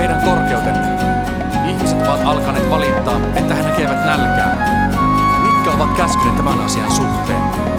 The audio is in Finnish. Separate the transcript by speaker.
Speaker 1: Teidän korkeutenne. Ihmiset ovat alkaneet valittaa, että he näkevät nälkää. Mitkä ovat käskyneet tämän asian suhteen?